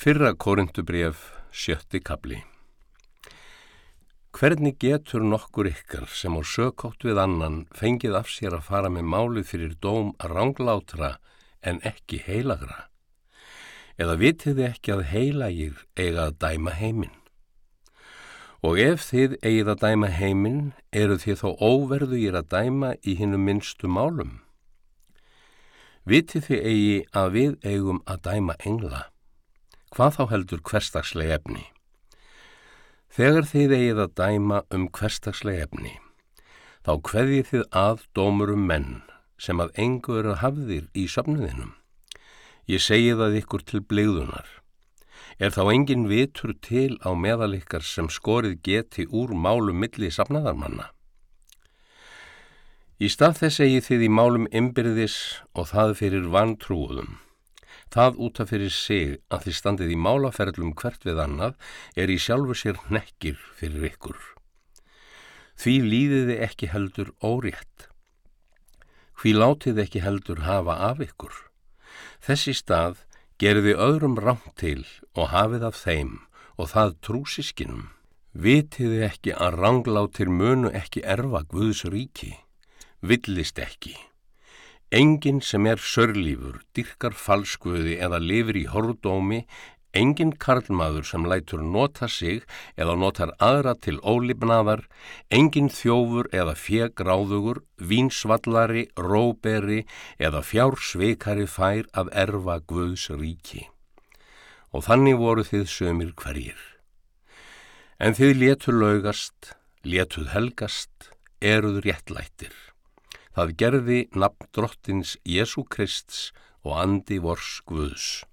Fyrra korindubref, sjötti kabli Hvernig getur nokkur ykkar sem á sökótt við annan fengið af sér að fara með málið fyrir dóm ránglátra en ekki heilagra? Eða vitið þið ekki að heilagir eiga að dæma heiminn? Og ef þið eigið að dæma heiminn, eru þið þó óverðugir að dæma í hinnum minnstu málum? Vitið þið eigi að við eigum að dæma engla? Hvað þá heldur hverstagsleg efni? Þegar þið eigið að dæma um hverstagsleg efni, þá hverðið þið að dómurum menn sem að engu eru að hafðir í söfnuðinum. Ég segi það ykkur til blegðunar. Er þá engin vitur til á meðalikkar sem skorið geti úr málum milli safnaðarmanna? Í stað þess egið þið í málum ymbirðis og það fyrir vantrúðum. Það útaf fyrir sig að þið standið í málaferðlum hvert við annað er í sjálfu sér nekkir fyrir ykkur. Því líðiði ekki heldur órétt. Hví látiði ekki heldur hafa af ykkur. Þessi stað gerði öðrum rámt til og hafið af þeim og það trúsískinum. Vitiði ekki að ranglátir munu ekki erfa Guðs ríki. Villist ekki. Engin sem er sörlífur, dyrkar falskvöði eða lifir í hordómi, engin karlmaður sem lætur nota sig eða notar aðra til ólipnaðar, engin þjófur eða fjegráðugur, vínsvallari, róberi eða fjársveikari fær að erfa Guðs ríki. Og þannig voru þið sömur hverjir. En þið letur laugast, letuð helgast, eruð réttlættir. Það gerði nafn drottins Jésu Krists og andi vors Guðs.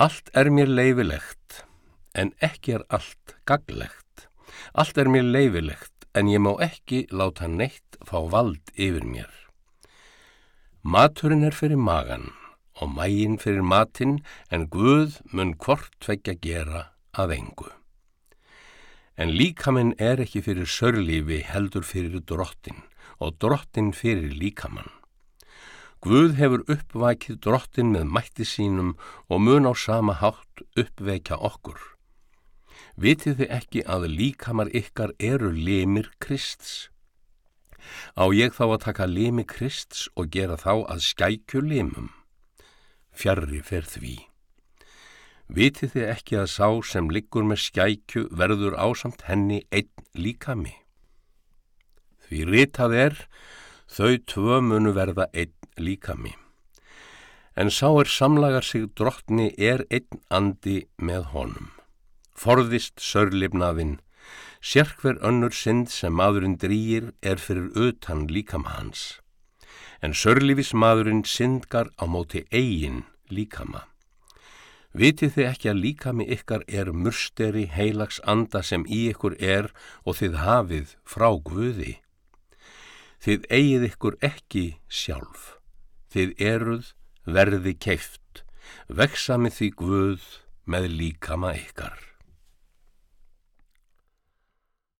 Allt er mér leifilegt, en ekki er allt gaglegt. Allt er mér leifilegt, en ég má ekki láta neitt fá vald yfir mér. Maturinn er fyrir magan og mægin fyrir matinn, en Guð mun hvort tvekja gera að engu. En líkaminn er ekki fyrir sörlífi heldur fyrir drottin og drottin fyrir líkamann. Guð hefur uppvækið drottin með mætti sínum og mun á sama hátt uppveikja okkur. Vitið þið ekki að líkamar ykkar eru limir Krists? Á ég þá að taka limi Krists og gera þá að skækju limum? Fjarrri fer því. Vitið þið ekki að sá sem liggur með skækju verður ásamt henni einn líkami? Því ritað er, þau tvö munu verða einn líkami. En sá er samlagar sig drottni er einn andi með honum. Forðist sörlifnaðinn, sérkver önnur synd sem maðurinn drýir er fyrir utan líkama hans. En sörlifis maðurinn syndgar á móti eigin líkama. Vitið þið ekki að líkami ykkar er mursteri heilags anda sem í ykkur er og þið hafið frá Guði? Þið eigið ykkur ekki sjálf. Þið eruð verði keift. Veksa með því Guð með líkama ykkar.